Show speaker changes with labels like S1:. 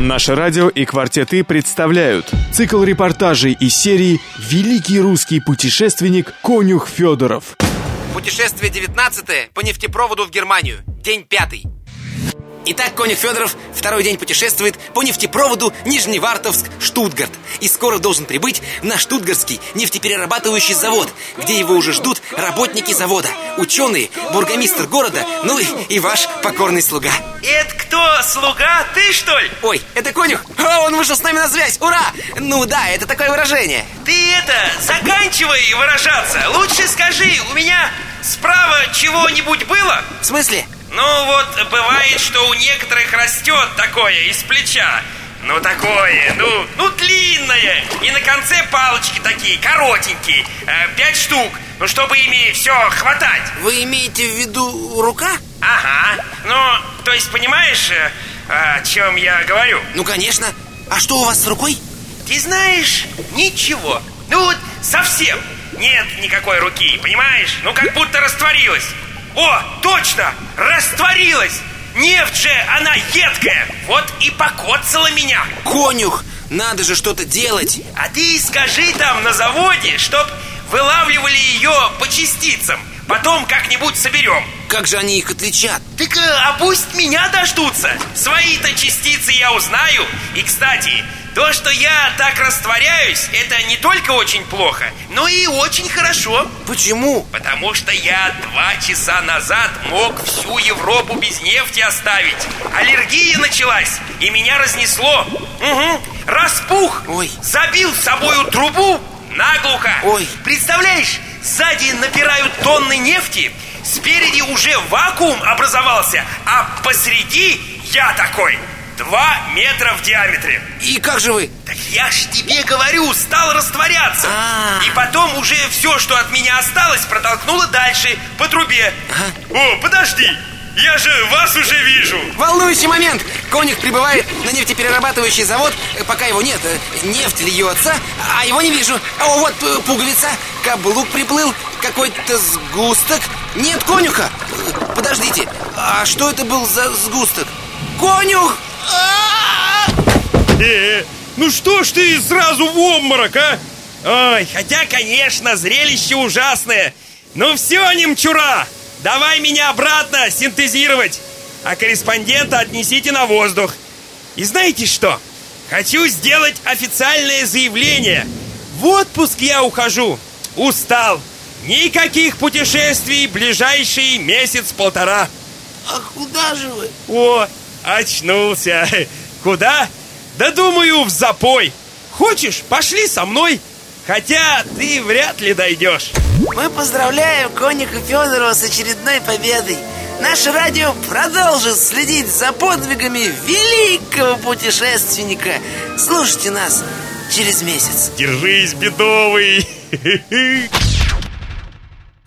S1: Наше радио и «Квартеты» представляют цикл репортажей из серии «Великий русский путешественник Конюх Федоров».
S2: Путешествие 19 по нефтепроводу в Германию. День пятый. Итак, Конюх Федоров второй день путешествует по нефтепроводу Нижневартовск-Штутгарт и скоро должен прибыть на Штутгартский нефтеперерабатывающий завод, где его уже ждут работники завода, ученые, бургомистр города, ну и, и ваш покорный слуга.
S3: Это кто, слуга? Ты, что ли?
S2: Ой, это Конюх? О, он вышел с нами на связь, ура! Ну да, это такое выражение.
S3: Ты это, заканчивай выражаться. Лучше скажи, у меня справа чего-нибудь было?
S2: В смысле?
S3: Ну вот, бывает, что у некоторых растет такое из плеча. Ну такое, ну, ну длинное. И на конце палочки такие, коротенькие. Э, пять штук. Ну, чтобы ими все хватать.
S2: Вы имеете в виду рука?
S3: Ага. Ну, то есть, понимаешь, э, о чем я говорю?
S2: Ну, конечно. А что у вас с рукой?
S3: Ты знаешь, ничего. Ну вот совсем нет никакой руки, понимаешь? Ну, как будто растворилась. О, точно! Растворилась! Нефть же, она едкая! Вот и покоцала меня!
S2: Конюх, надо же что-то делать!
S3: А ты скажи там на заводе, чтоб вылавливали ее по частицам Потом как-нибудь соберем
S2: Как же они их отличат?
S3: Так а пусть меня дождутся Свои-то частицы я узнаю И, кстати, то, что я так растворяюсь, это не только очень плохо, но и очень хорошо.
S2: Почему?
S3: Потому что я два часа назад мог всю Европу без нефти оставить. Аллергия началась, и меня разнесло. Угу. Распух.
S2: Ой.
S3: Забил собою трубу наглухо.
S2: Ой.
S3: Представляешь, сзади напирают тонны нефти, спереди уже вакуум образовался, а посреди я такой – Два метра в диаметре
S2: И как же вы?
S3: Так я ж тебе говорю, стал растворяться
S2: А-а-а.
S3: И потом уже все, что от меня осталось, протолкнуло дальше, по трубе
S2: ага.
S3: О, подожди, я же вас уже вижу
S2: Волнующий момент Коник прибывает на нефтеперерабатывающий завод Пока его нет, э, нефть льется А его не вижу. О, вот э, пуговица, каблук приплыл. Какой-то сгусток. Нет конюха. Подождите, а что это был за сгусток? Конюх!
S3: Э, ну что ж ты сразу в обморок, а? Ой, хотя, конечно, зрелище ужасное. Ну все, немчура Давай меня обратно синтезировать А корреспондента отнесите на воздух. И знаете что? Хочу сделать официальное заявление. В отпуск я ухожу. Устал. Никаких путешествий ближайший месяц-полтора.
S2: А куда же вы?
S3: О, очнулся. Куда? Да думаю, в запой. Хочешь, пошли со мной. Хотя ты вряд ли дойдешь.
S2: Мы поздравляем Коника Федорова с очередной победой Наше радио продолжит следить за подвигами великого путешественника. Слушайте нас через месяц.
S3: Держись, бедовый